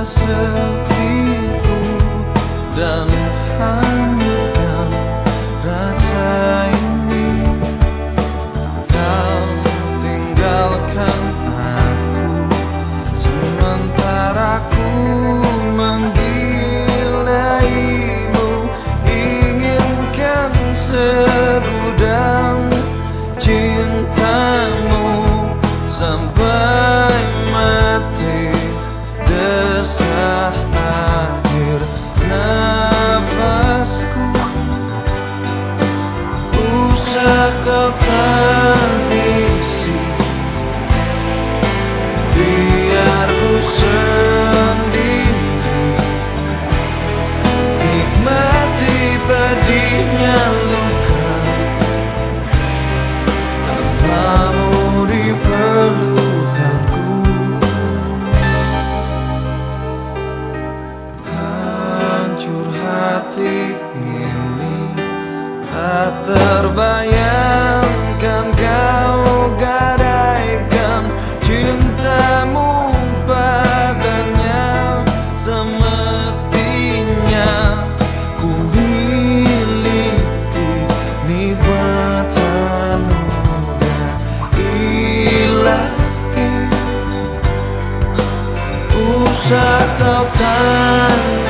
nasib ibu dan terbayangkan kau gadaikan cintamu padanya semestinya. Ku miliki nikmat anugerah ilahi. Usah kau tangisi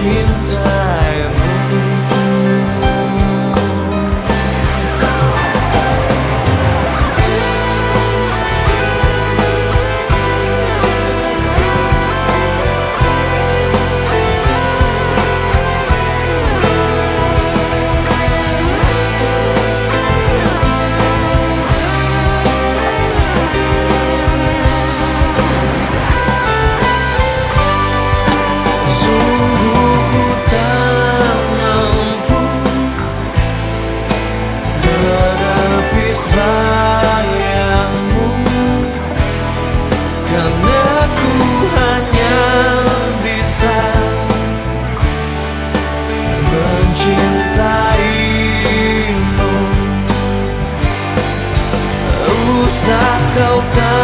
Imagine meltdown